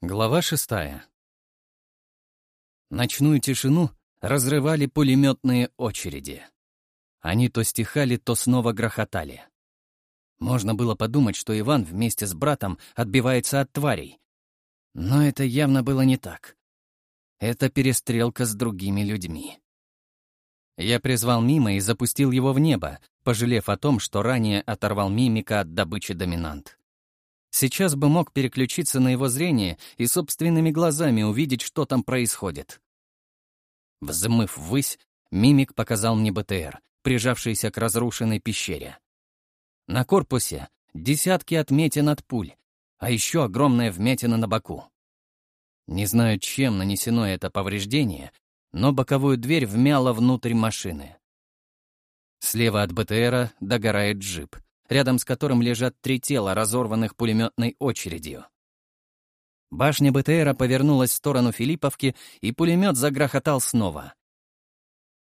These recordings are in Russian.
Глава шестая. Ночную тишину разрывали пулеметные очереди. Они то стихали, то снова грохотали. Можно было подумать, что Иван вместе с братом отбивается от тварей. Но это явно было не так. Это перестрелка с другими людьми. Я призвал Мима и запустил его в небо, пожалев о том, что ранее оторвал Мимика от добычи доминант. Сейчас бы мог переключиться на его зрение и собственными глазами увидеть, что там происходит. Взмыв ввысь, мимик показал мне БТР, прижавшийся к разрушенной пещере. На корпусе десятки отметин от пуль, а еще огромная вмятина на боку. Не знаю, чем нанесено это повреждение, но боковую дверь вмяло внутрь машины. Слева от БТРа догорает джип — рядом с которым лежат три тела, разорванных пулеметной очередью. Башня БТРа повернулась в сторону Филипповки, и пулемет загрохотал снова.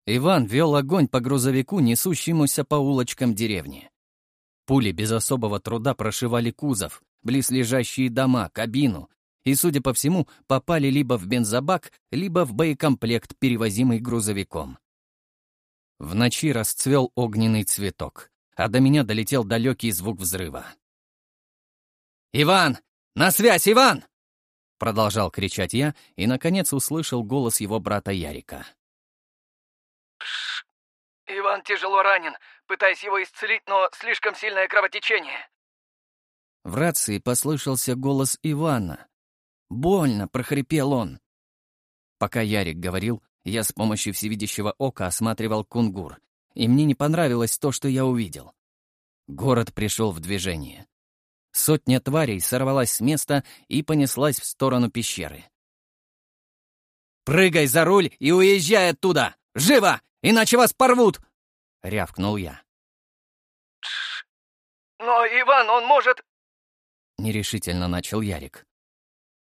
Иван вел огонь по грузовику, несущемуся по улочкам деревни. Пули без особого труда прошивали кузов, близлежащие дома, кабину, и, судя по всему, попали либо в бензобак, либо в боекомплект, перевозимый грузовиком. В ночи расцвел огненный цветок а до меня долетел далекий звук взрыва. «Иван! На связь, Иван!» Продолжал кричать я и, наконец, услышал голос его брата Ярика. «Иван тяжело ранен. Пытаюсь его исцелить, но слишком сильное кровотечение». В рации послышался голос Ивана. «Больно!» — прохрипел он. Пока Ярик говорил, я с помощью всевидящего ока осматривал кунгур и мне не понравилось то, что я увидел. Город пришел в движение. Сотня тварей сорвалась с места и понеслась в сторону пещеры. «Прыгай за руль и уезжай оттуда! Живо! Иначе вас порвут!» — рявкнул я. «Но, Иван, он может...» — нерешительно начал Ярик.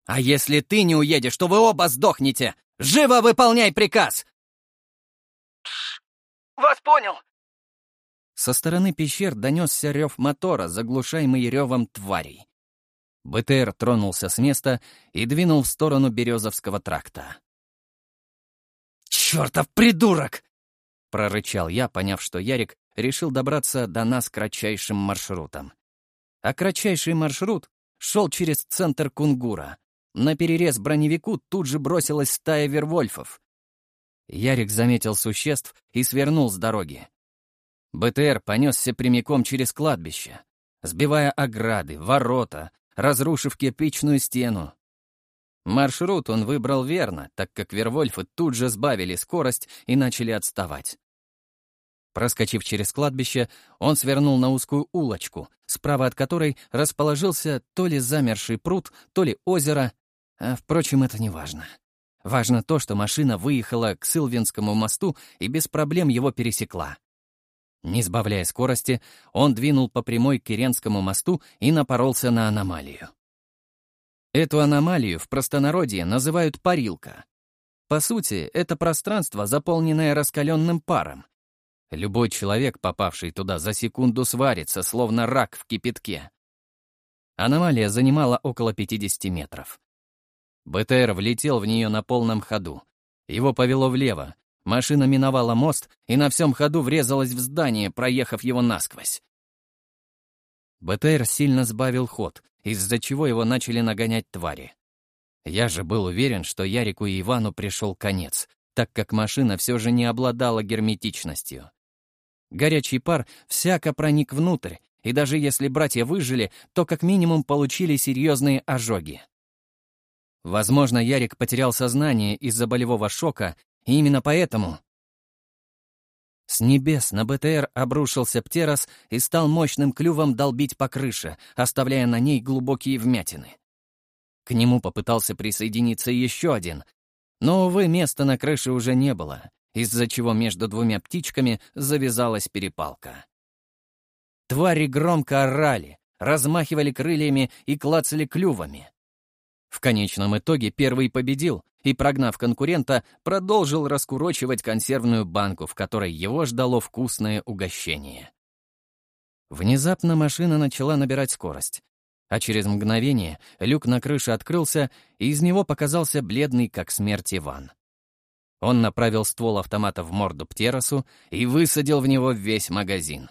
«А если ты не уедешь, то вы оба сдохнете! Живо выполняй приказ! Вас понял!» Со стороны пещер донесся рев мотора, заглушаемый ревом тварей. БТР тронулся с места и двинул в сторону Березовского тракта. «Чёртов придурок!» — прорычал я, поняв, что Ярик решил добраться до нас кратчайшим маршрутом. А кратчайший маршрут шел через центр Кунгура. На перерез броневику тут же бросилась стая вервольфов. Ярик заметил существ и свернул с дороги. БТР понесся прямиком через кладбище, сбивая ограды, ворота, разрушив кирпичную стену. Маршрут он выбрал верно, так как Вервольфы тут же сбавили скорость и начали отставать. Проскочив через кладбище, он свернул на узкую улочку, справа от которой расположился то ли замерший пруд, то ли озеро, а, впрочем, это не важно. Важно то, что машина выехала к Сылвинскому мосту и без проблем его пересекла. Не сбавляя скорости, он двинул по прямой к Киренскому мосту и напоролся на аномалию. Эту аномалию в простонародье называют парилка. По сути, это пространство, заполненное раскаленным паром. Любой человек, попавший туда, за секунду сварится, словно рак в кипятке. Аномалия занимала около 50 метров. БТР влетел в нее на полном ходу. Его повело влево. Машина миновала мост и на всем ходу врезалась в здание, проехав его насквозь. БТР сильно сбавил ход, из-за чего его начали нагонять твари. Я же был уверен, что Ярику и Ивану пришел конец, так как машина все же не обладала герметичностью. Горячий пар всяко проник внутрь, и даже если братья выжили, то как минимум получили серьезные ожоги. Возможно, Ярик потерял сознание из-за болевого шока, и именно поэтому... С небес на БТР обрушился Птерос и стал мощным клювом долбить по крыше, оставляя на ней глубокие вмятины. К нему попытался присоединиться еще один, но, увы, места на крыше уже не было, из-за чего между двумя птичками завязалась перепалка. Твари громко орали, размахивали крыльями и клацали клювами. В конечном итоге первый победил и, прогнав конкурента, продолжил раскурочивать консервную банку, в которой его ждало вкусное угощение. Внезапно машина начала набирать скорость. а через мгновение люк на крыше открылся, и из него показался бледный, как смерть Иван. Он направил ствол автомата в морду Птеросу и высадил в него весь магазин.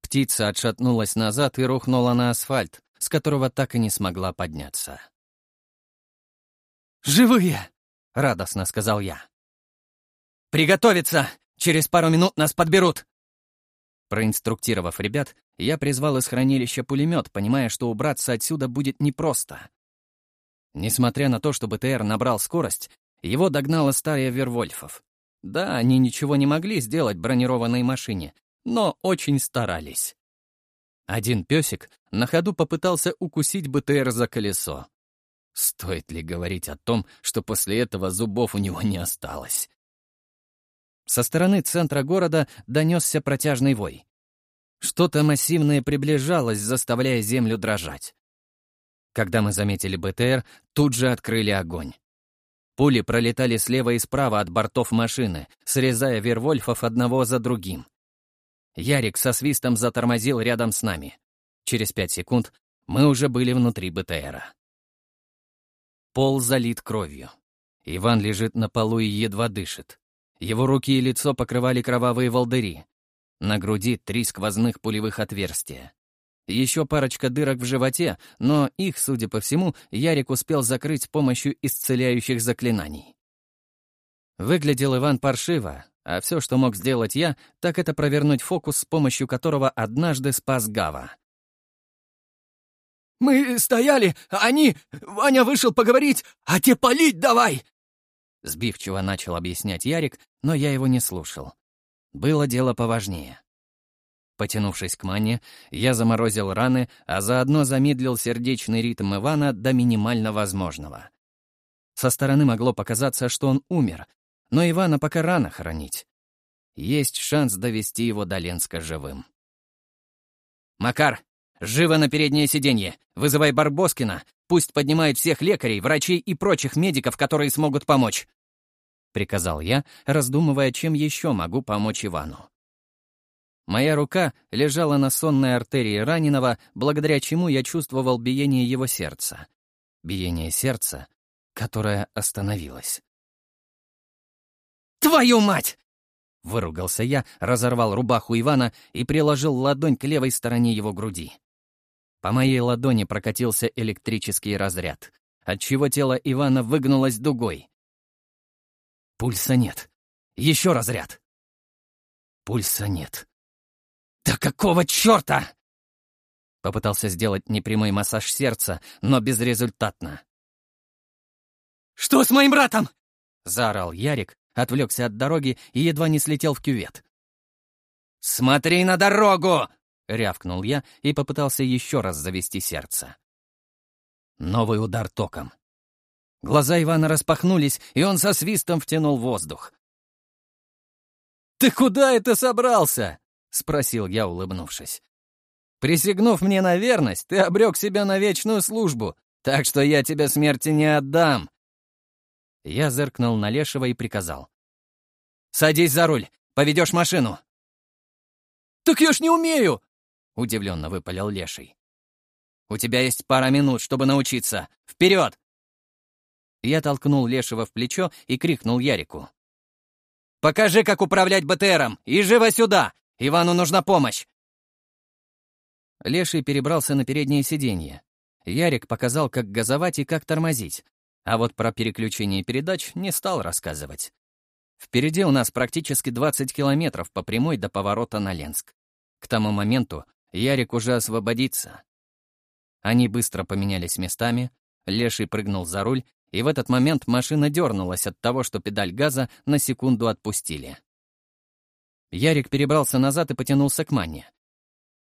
Птица отшатнулась назад и рухнула на асфальт, с которого так и не смогла подняться. «Живые!» — радостно сказал я. «Приготовиться! Через пару минут нас подберут!» Проинструктировав ребят, я призвал из хранилища пулемет, понимая, что убраться отсюда будет непросто. Несмотря на то, что БТР набрал скорость, его догнала стая вервольфов. Да, они ничего не могли сделать бронированной машине, но очень старались. Один песик на ходу попытался укусить БТР за колесо. Стоит ли говорить о том, что после этого зубов у него не осталось? Со стороны центра города донесся протяжный вой. Что-то массивное приближалось, заставляя землю дрожать. Когда мы заметили БТР, тут же открыли огонь. Пули пролетали слева и справа от бортов машины, срезая вервольфов одного за другим. Ярик со свистом затормозил рядом с нами. Через пять секунд мы уже были внутри БТРа. Пол залит кровью. Иван лежит на полу и едва дышит. Его руки и лицо покрывали кровавые волдыри. На груди три сквозных пулевых отверстия. Еще парочка дырок в животе, но их, судя по всему, Ярик успел закрыть с помощью исцеляющих заклинаний. Выглядел Иван паршиво, а все, что мог сделать я, так это провернуть фокус, с помощью которого однажды спас Гава. «Мы стояли, они... Ваня вышел поговорить, а те палить давай!» Сбивчиво начал объяснять Ярик, но я его не слушал. Было дело поважнее. Потянувшись к мане, я заморозил раны, а заодно замедлил сердечный ритм Ивана до минимально возможного. Со стороны могло показаться, что он умер, но Ивана пока рано хоронить. Есть шанс довести его до Ленска живым. «Макар, живо на переднее сиденье! Вызывай Барбоскина! Пусть поднимает всех лекарей, врачей и прочих медиков, которые смогут помочь!» Приказал я, раздумывая, чем еще могу помочь Ивану. Моя рука лежала на сонной артерии раненого, благодаря чему я чувствовал биение его сердца. Биение сердца, которое остановилось. «Твою мать!» Выругался я, разорвал рубаху Ивана и приложил ладонь к левой стороне его груди. По моей ладони прокатился электрический разряд, отчего тело Ивана выгнулось дугой. Пульса нет. Еще разряд. Пульса нет. «Да какого черта?» Попытался сделать непрямой массаж сердца, но безрезультатно. «Что с моим братом?» — заорал Ярик, отвлекся от дороги и едва не слетел в кювет. «Смотри на дорогу!» — рявкнул я и попытался еще раз завести сердце. Новый удар током. Глаза Ивана распахнулись, и он со свистом втянул воздух. «Ты куда это собрался?» — спросил я, улыбнувшись. «Присягнув мне на верность, ты обрек себя на вечную службу, так что я тебе смерти не отдам». Я зыркнул на Лешего и приказал. «Садись за руль, поведешь машину». «Так я ж не умею!» — удивленно выпалил Леший. «У тебя есть пара минут, чтобы научиться. Вперед!» Я толкнул Лешего в плечо и крикнул Ярику. «Покажи, как управлять БТРом, и живо сюда! Ивану нужна помощь!» Леший перебрался на переднее сиденье. Ярик показал, как газовать и как тормозить, а вот про переключение передач не стал рассказывать. Впереди у нас практически 20 километров по прямой до поворота на Ленск. К тому моменту Ярик уже освободится. Они быстро поменялись местами, Леший прыгнул за руль, и в этот момент машина дернулась от того, что педаль газа на секунду отпустили. Ярик перебрался назад и потянулся к Манне.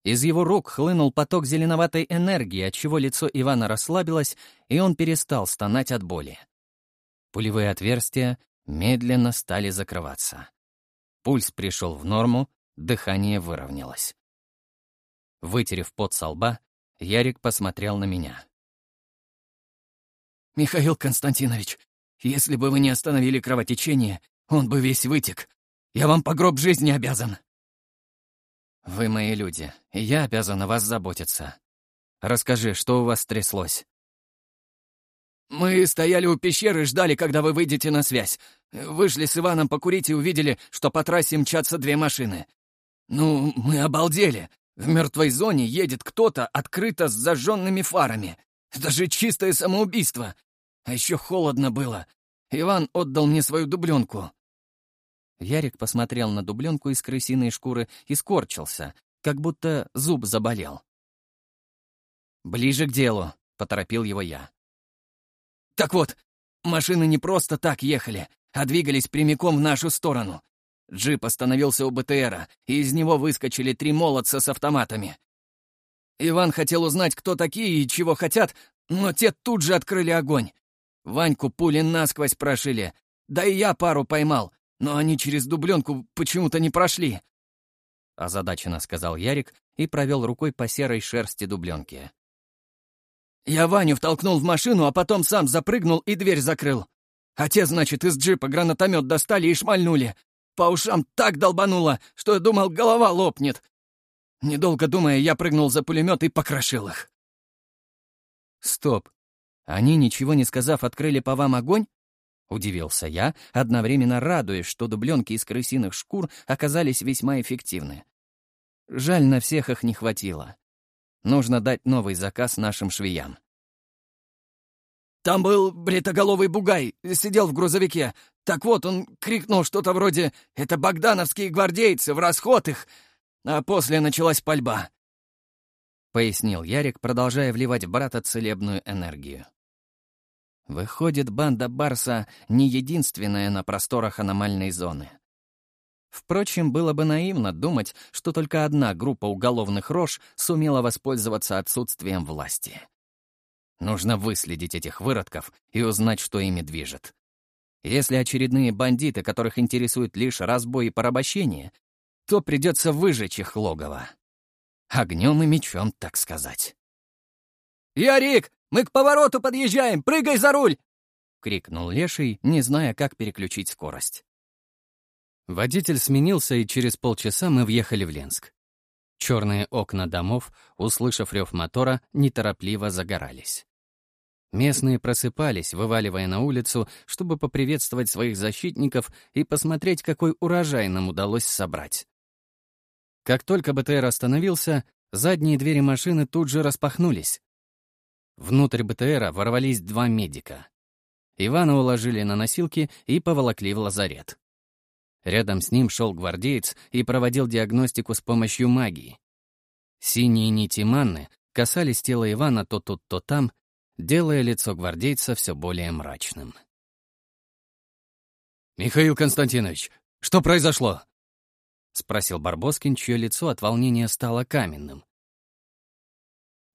Из его рук хлынул поток зеленоватой энергии, отчего лицо Ивана расслабилось, и он перестал стонать от боли. Пулевые отверстия медленно стали закрываться. Пульс пришел в норму, дыхание выровнялось. Вытерев пот со лба, Ярик посмотрел на меня. «Михаил Константинович, если бы вы не остановили кровотечение, он бы весь вытек. Я вам по гроб жизни обязан». «Вы мои люди, и я обязан о вас заботиться». Расскажи, что у вас стряслось?» «Мы стояли у пещеры ждали, когда вы выйдете на связь. Вышли с Иваном покурить и увидели, что по трассе мчатся две машины. Ну, мы обалдели. В мертвой зоне едет кто-то открыто с зажженными фарами. Это же чистое самоубийство. А еще холодно было. Иван отдал мне свою дубленку». Ярик посмотрел на дубленку из крысиной шкуры и скорчился, как будто зуб заболел. «Ближе к делу», — поторопил его я. «Так вот, машины не просто так ехали, а двигались прямиком в нашу сторону. Джип остановился у БТРа, и из него выскочили три молодца с автоматами. Иван хотел узнать, кто такие и чего хотят, но те тут же открыли огонь. Ваньку пули насквозь прошили, да и я пару поймал, но они через дубленку почему-то не прошли. Озадаченно сказал Ярик и провел рукой по серой шерсти дубленки. Я Ваню втолкнул в машину, а потом сам запрыгнул и дверь закрыл. А те, значит, из джипа гранатомет достали и шмальнули. По ушам так долбануло, что я думал, голова лопнет. Недолго думая, я прыгнул за пулемет и покрошил их. Стоп. Они, ничего не сказав, открыли по вам огонь? Удивился я, одновременно радуясь, что дубленки из крысиных шкур оказались весьма эффективны. Жаль, на всех их не хватило. Нужно дать новый заказ нашим швеям. «Там был бритоголовый бугай, сидел в грузовике. Так вот, он крикнул что-то вроде «Это богдановские гвардейцы, в расход их!» А после началась пальба. Пояснил Ярик, продолжая вливать в брата целебную энергию. Выходит, банда Барса не единственная на просторах аномальной зоны. Впрочем, было бы наивно думать, что только одна группа уголовных рож сумела воспользоваться отсутствием власти. Нужно выследить этих выродков и узнать, что ими движет. Если очередные бандиты, которых интересует лишь разбой и порабощение, то придется выжечь их логово. Огнем и мечом, так сказать. «Ярик, мы к повороту подъезжаем! Прыгай за руль!» — крикнул Леший, не зная, как переключить скорость. Водитель сменился, и через полчаса мы въехали в Ленск. Черные окна домов, услышав рев мотора, неторопливо загорались. Местные просыпались, вываливая на улицу, чтобы поприветствовать своих защитников и посмотреть, какой урожай нам удалось собрать. Как только БТР остановился, задние двери машины тут же распахнулись. Внутрь БТРа ворвались два медика. Ивана уложили на носилки и поволокли в лазарет. Рядом с ним шел гвардеец и проводил диагностику с помощью магии. Синие нити манны касались тела Ивана то тут, то там, делая лицо гвардейца все более мрачным. «Михаил Константинович, что произошло?» — спросил Барбоскин, чье лицо от волнения стало каменным.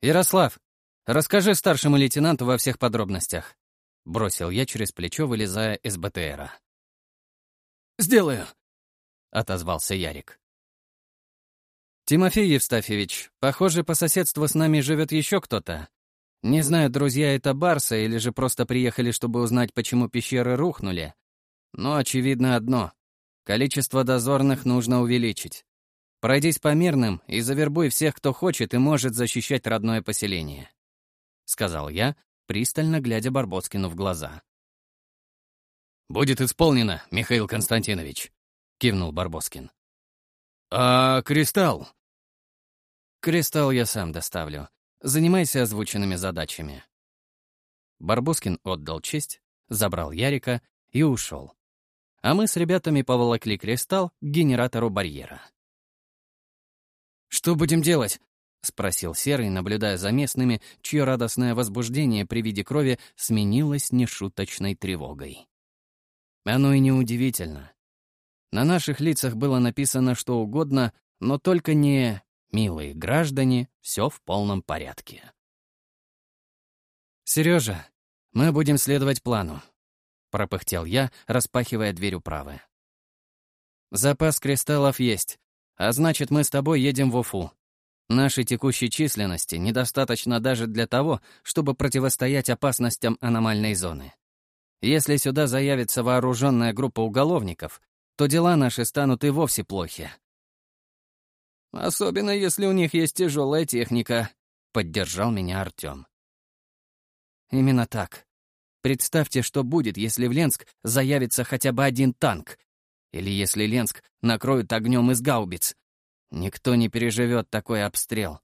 «Ярослав, расскажи старшему лейтенанту во всех подробностях», — бросил я через плечо, вылезая из БТРа. «Сделаю», — отозвался Ярик. «Тимофей Евстафьевич, похоже, по соседству с нами живет еще кто-то. Не знаю, друзья это Барса или же просто приехали, чтобы узнать, почему пещеры рухнули. Но очевидно одно — количество дозорных нужно увеличить. Пройдись по мирным и завербуй всех, кто хочет и может защищать родное поселение», — сказал я, пристально глядя Барбоскину в глаза. «Будет исполнено, Михаил Константинович», — кивнул Барбоскин. «А кристалл?» «Кристалл я сам доставлю. Занимайся озвученными задачами». Барбоскин отдал честь, забрал Ярика и ушел. А мы с ребятами поволокли кристалл к генератору барьера. «Что будем делать?» — спросил Серый, наблюдая за местными, чье радостное возбуждение при виде крови сменилось нешуточной тревогой. Оно и неудивительно. На наших лицах было написано что угодно, но только не «Милые граждане, все в полном порядке». «Сережа, мы будем следовать плану», — пропыхтел я, распахивая дверь управы. «Запас кристаллов есть, а значит, мы с тобой едем в Уфу. Нашей текущей численности недостаточно даже для того, чтобы противостоять опасностям аномальной зоны. Если сюда заявится вооруженная группа уголовников, то дела наши станут и вовсе плохи. Особенно если у них есть тяжелая техника, поддержал меня Артем. Именно так. Представьте, что будет, если в Ленск заявится хотя бы один танк. Или если Ленск накроют огнем из гаубиц. Никто не переживет такой обстрел.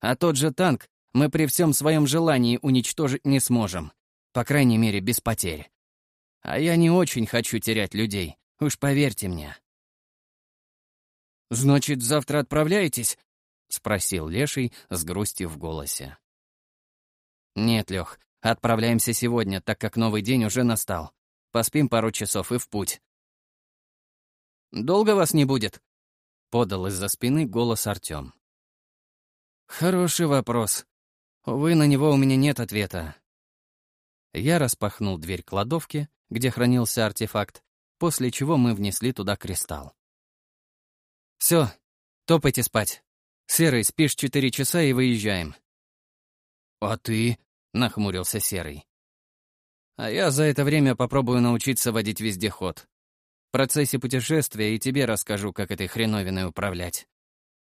А тот же танк мы при всем своем желании уничтожить не сможем. По крайней мере, без потерь. А я не очень хочу терять людей, уж поверьте мне. «Значит, завтра отправляетесь?» — спросил Леший с грустью в голосе. «Нет, Лех, отправляемся сегодня, так как новый день уже настал. Поспим пару часов и в путь». «Долго вас не будет?» — подал из-за спины голос Артем. «Хороший вопрос. Увы, на него у меня нет ответа». Я распахнул дверь кладовки, где хранился артефакт, после чего мы внесли туда кристалл. Все, топайте спать. Серый, спишь четыре часа и выезжаем. А ты? Нахмурился Серый. А я за это время попробую научиться водить вездеход. В процессе путешествия и тебе расскажу, как этой хреновиной управлять.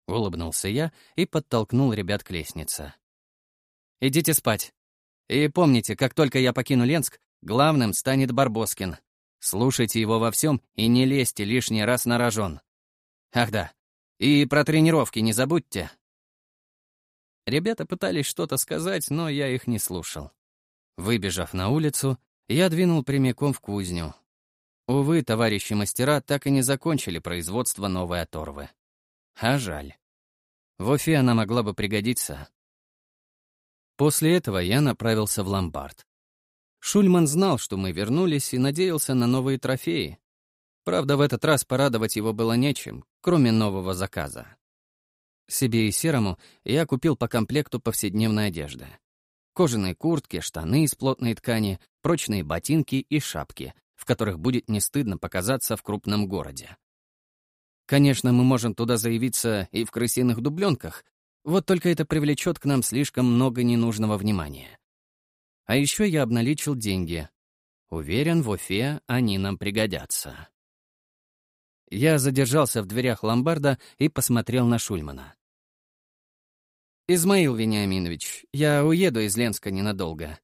Улыбнулся я и подтолкнул ребят к лестнице. Идите спать. И помните, как только я покину Ленск, главным станет Барбоскин. Слушайте его во всем и не лезьте лишний раз на рожон. Ах да, и про тренировки не забудьте. Ребята пытались что-то сказать, но я их не слушал. Выбежав на улицу, я двинул прямиком в кузню. Увы, товарищи мастера так и не закончили производство новой оторвы. А жаль. В Уфе она могла бы пригодиться. После этого я направился в ломбард. Шульман знал, что мы вернулись, и надеялся на новые трофеи. Правда, в этот раз порадовать его было нечем, кроме нового заказа. Себе и Серому я купил по комплекту повседневной одежды. Кожаные куртки, штаны из плотной ткани, прочные ботинки и шапки, в которых будет не стыдно показаться в крупном городе. Конечно, мы можем туда заявиться и в крысиных дубленках, вот только это привлечет к нам слишком много ненужного внимания. А еще я обналичил деньги. Уверен, в Уфе они нам пригодятся. Я задержался в дверях ломбарда и посмотрел на Шульмана. «Измаил Вениаминович, я уеду из Ленска ненадолго.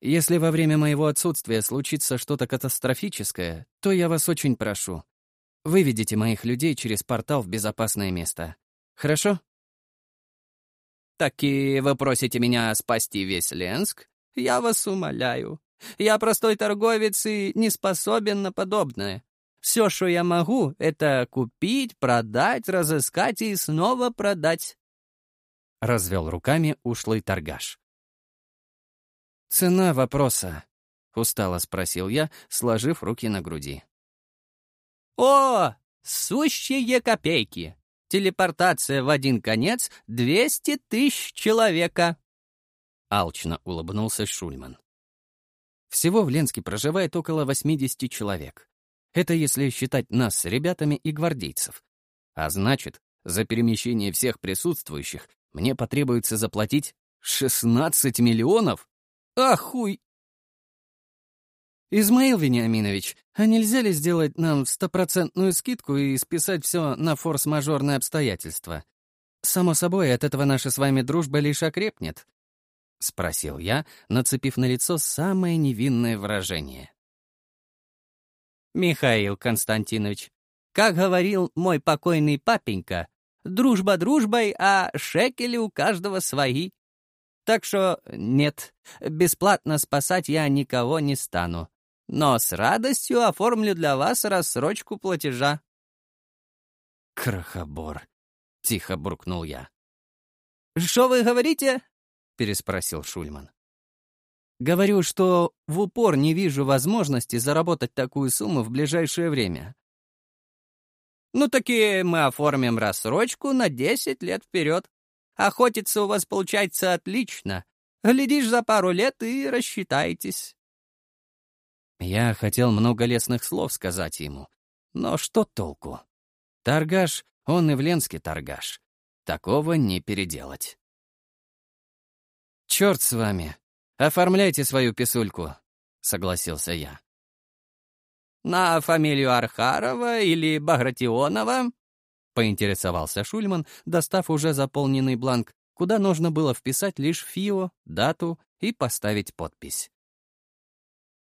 Если во время моего отсутствия случится что-то катастрофическое, то я вас очень прошу. Выведите моих людей через портал в безопасное место. Хорошо?» «Так и вы просите меня спасти весь Ленск? Я вас умоляю. Я простой торговец и не способен на подобное. Все, что я могу, это купить, продать, разыскать и снова продать. Развел руками ушлый торгаш. «Цена вопроса», — устало спросил я, сложив руки на груди. «О, сущие копейки! Телепортация в один конец — двести тысяч человека!» Алчно улыбнулся Шульман. Всего в Ленске проживает около 80 человек. Это если считать нас с ребятами и гвардейцев. А значит, за перемещение всех присутствующих мне потребуется заплатить 16 миллионов? Ахуй! «Измаил Вениаминович, а нельзя ли сделать нам стопроцентную скидку и списать все на форс-мажорные обстоятельства? Само собой, от этого наша с вами дружба лишь окрепнет», — спросил я, нацепив на лицо самое невинное выражение. Михаил Константинович, как говорил мой покойный папенька, дружба дружбой, а шекели у каждого свои. Так что нет, бесплатно спасать я никого не стану. Но с радостью оформлю для вас рассрочку платежа. «Крохобор», — тихо буркнул я. «Что вы говорите?» — переспросил Шульман. Говорю, что в упор не вижу возможности заработать такую сумму в ближайшее время. Ну таки мы оформим рассрочку на 10 лет вперед. Охотиться у вас получается отлично. Глядишь за пару лет и рассчитайтесь. Я хотел много лестных слов сказать ему, но что толку? Торгаш, он и в Ленске торгаш. Такого не переделать. «Черт с вами!» «Оформляйте свою писульку», — согласился я. «На фамилию Архарова или Багратионова?» — поинтересовался Шульман, достав уже заполненный бланк куда нужно было вписать лишь ФИО, дату и поставить подпись.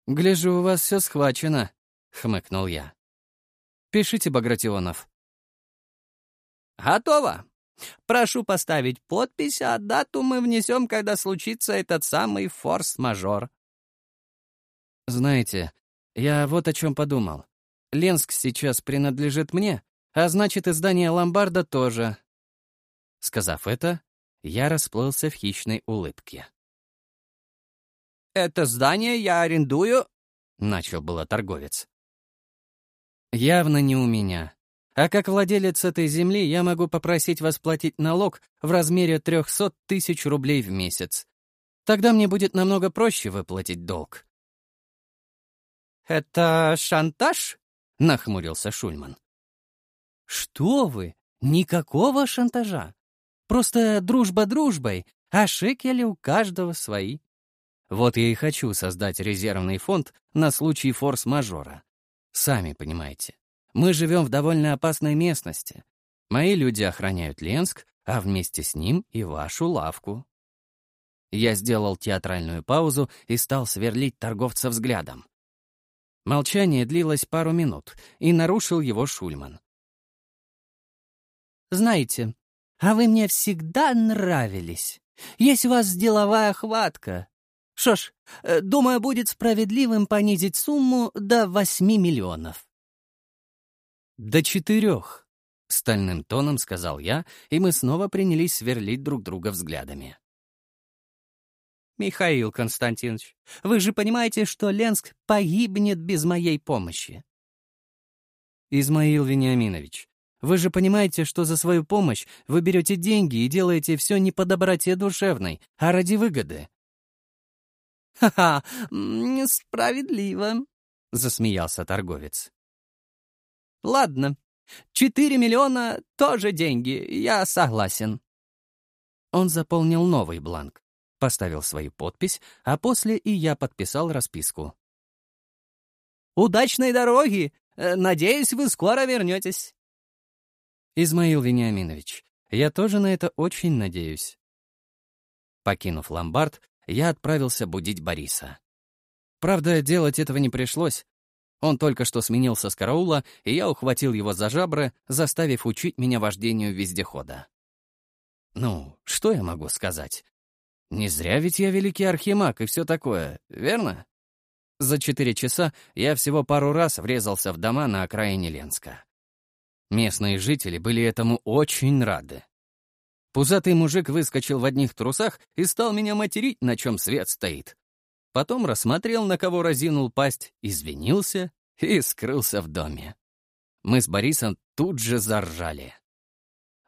«Гляжу, у вас все схвачено», — хмыкнул я. «Пишите, Багратионов». «Готово. Прошу поставить подпись, а дату мы внесем, когда случится этот самый форс-мажор». «Знаете, я вот о чем подумал. Ленск сейчас принадлежит мне, а значит, издание «Ломбарда» тоже». Сказав это, я расплылся в хищной улыбке. «Это здание я арендую...» — начал было торговец. «Явно не у меня. А как владелец этой земли я могу попросить вас платить налог в размере 300 тысяч рублей в месяц. Тогда мне будет намного проще выплатить долг». «Это шантаж?» — нахмурился Шульман. «Что вы? Никакого шантажа. Просто дружба дружбой, а шекели у каждого свои. Вот я и хочу создать резервный фонд на случай форс-мажора. Сами понимаете, мы живем в довольно опасной местности. Мои люди охраняют Ленск, а вместе с ним и вашу лавку. Я сделал театральную паузу и стал сверлить торговца взглядом. Молчание длилось пару минут, и нарушил его Шульман. «Знаете, а вы мне всегда нравились. Есть у вас деловая хватка. Что ж, э, думаю, будет справедливым понизить сумму до восьми миллионов. «До четырех», — стальным тоном сказал я, и мы снова принялись сверлить друг друга взглядами. «Михаил Константинович, вы же понимаете, что Ленск погибнет без моей помощи?» «Измаил Вениаминович, вы же понимаете, что за свою помощь вы берете деньги и делаете все не по доброте душевной, а ради выгоды. «Ха-ха, справедливо», — засмеялся торговец. «Ладно, четыре миллиона — тоже деньги, я согласен». Он заполнил новый бланк, поставил свою подпись, а после и я подписал расписку. «Удачной дороги! Э, надеюсь, вы скоро вернетесь». «Измаил Вениаминович, я тоже на это очень надеюсь». Покинув ломбард, я отправился будить Бориса. Правда, делать этого не пришлось. Он только что сменился с караула, и я ухватил его за жабры, заставив учить меня вождению вездехода. Ну, что я могу сказать? Не зря ведь я великий архимаг и все такое, верно? За четыре часа я всего пару раз врезался в дома на окраине Ленска. Местные жители были этому очень рады. Пузатый мужик выскочил в одних трусах и стал меня материть, на чем свет стоит. Потом рассмотрел, на кого разинул пасть, извинился и скрылся в доме. Мы с Борисом тут же заржали.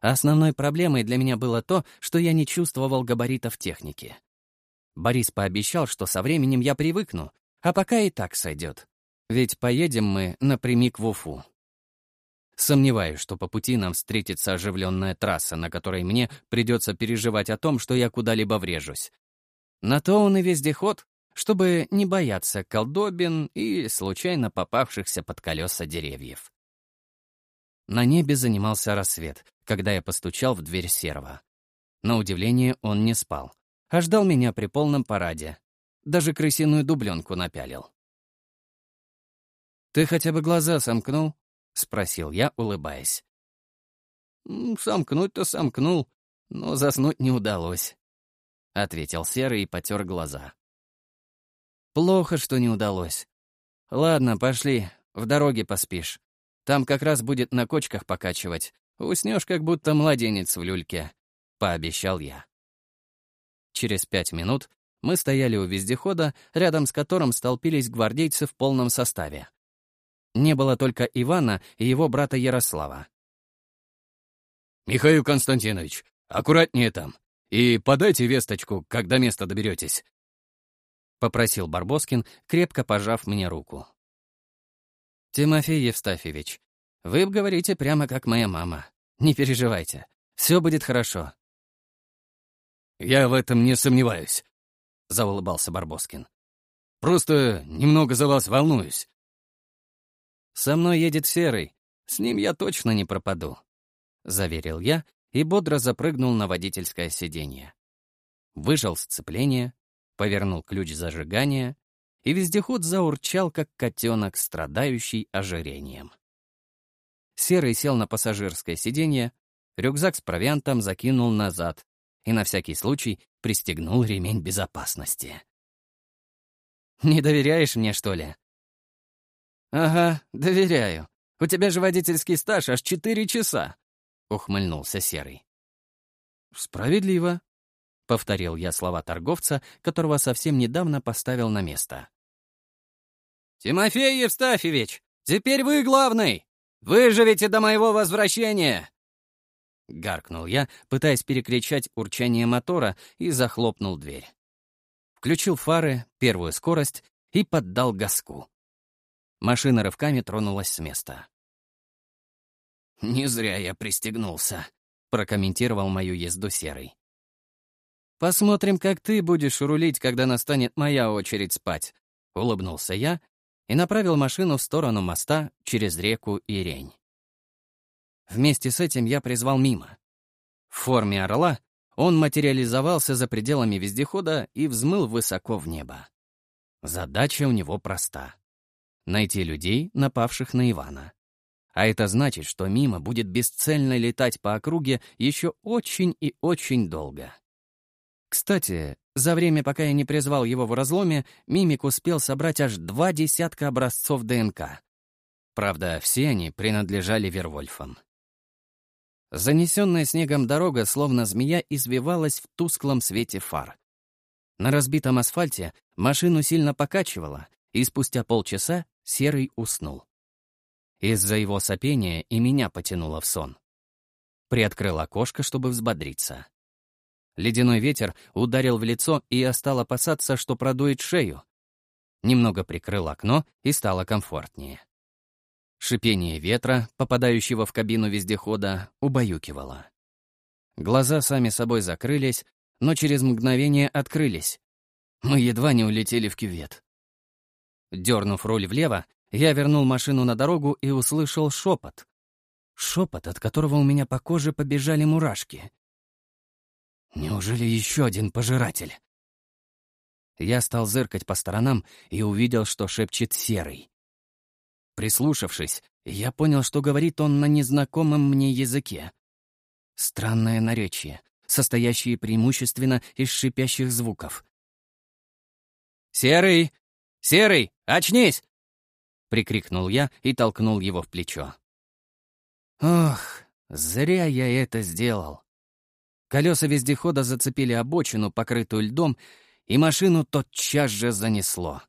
Основной проблемой для меня было то, что я не чувствовал габаритов техники. Борис пообещал, что со временем я привыкну, а пока и так сойдет. Ведь поедем мы напрямик в Уфу. Сомневаюсь, что по пути нам встретится оживленная трасса, на которой мне придется переживать о том, что я куда-либо врежусь. На то он и вездеход, чтобы не бояться колдобин и случайно попавшихся под колеса деревьев. На небе занимался рассвет, когда я постучал в дверь серого. На удивление он не спал, а ждал меня при полном параде. Даже крысиную дубленку напялил. «Ты хотя бы глаза сомкнул?» — спросил я, улыбаясь. «Сомкнуть-то сомкнул, но заснуть не удалось», — ответил Серый и потер глаза. «Плохо, что не удалось. Ладно, пошли, в дороге поспишь. Там как раз будет на кочках покачивать. Уснешь, как будто младенец в люльке», — пообещал я. Через пять минут мы стояли у вездехода, рядом с которым столпились гвардейцы в полном составе. Не было только Ивана и его брата Ярослава. «Михаил Константинович, аккуратнее там. И подайте весточку, когда место доберетесь», — попросил Барбоскин, крепко пожав мне руку. «Тимофей Евстафьевич, вы говорите прямо как моя мама. Не переживайте, все будет хорошо». «Я в этом не сомневаюсь», — заулыбался Барбоскин. «Просто немного за вас волнуюсь. «Со мной едет Серый. С ним я точно не пропаду», — заверил я и бодро запрыгнул на водительское сиденье. Выжал сцепление, повернул ключ зажигания, и вездеход заурчал, как котенок, страдающий ожирением. Серый сел на пассажирское сиденье, рюкзак с провиантом закинул назад и на всякий случай пристегнул ремень безопасности. «Не доверяешь мне, что ли?» «Ага, доверяю. У тебя же водительский стаж аж четыре часа», — ухмыльнулся Серый. «Справедливо», — повторил я слова торговца, которого совсем недавно поставил на место. «Тимофей Евстафьевич, теперь вы главный! Выживете до моего возвращения!» Гаркнул я, пытаясь перекричать урчание мотора, и захлопнул дверь. Включил фары, первую скорость и поддал газку. Машина рывками тронулась с места. «Не зря я пристегнулся», — прокомментировал мою езду Серый. «Посмотрим, как ты будешь рулить, когда настанет моя очередь спать», — улыбнулся я и направил машину в сторону моста через реку Ирень. Вместе с этим я призвал мимо. В форме орла он материализовался за пределами вездехода и взмыл высоко в небо. Задача у него проста — найти людей, напавших на Ивана. А это значит, что мимо будет бесцельно летать по округе еще очень и очень долго. Кстати, за время, пока я не призвал его в разломе, Мимик успел собрать аж два десятка образцов ДНК. Правда, все они принадлежали Вервольфам. Занесенная снегом дорога, словно змея, извивалась в тусклом свете фар. На разбитом асфальте машину сильно покачивало, и спустя полчаса Серый уснул. Из-за его сопения и меня потянуло в сон. Приоткрыл окошко, чтобы взбодриться. Ледяной ветер ударил в лицо, и я стал опасаться, что продует шею. Немного прикрыл окно, и стало комфортнее. Шипение ветра, попадающего в кабину вездехода, убаюкивало. Глаза сами собой закрылись, но через мгновение открылись. Мы едва не улетели в кювет. Дернув руль влево, я вернул машину на дорогу и услышал шепот. Шепот, от которого у меня по коже побежали мурашки. Неужели еще один пожиратель? Я стал зыркать по сторонам и увидел, что шепчет Серый. Прислушавшись, я понял, что говорит он на незнакомом мне языке. Странное наречие, состоящее преимущественно из шипящих звуков. «Серый! Серый! Очнись!» — прикрикнул я и толкнул его в плечо. Ох, зря я это сделал. Колеса вездехода зацепили обочину, покрытую льдом, и машину тотчас же занесло.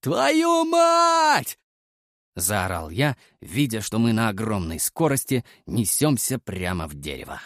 «Твою мать!» — заорал я, видя, что мы на огромной скорости несемся прямо в дерево.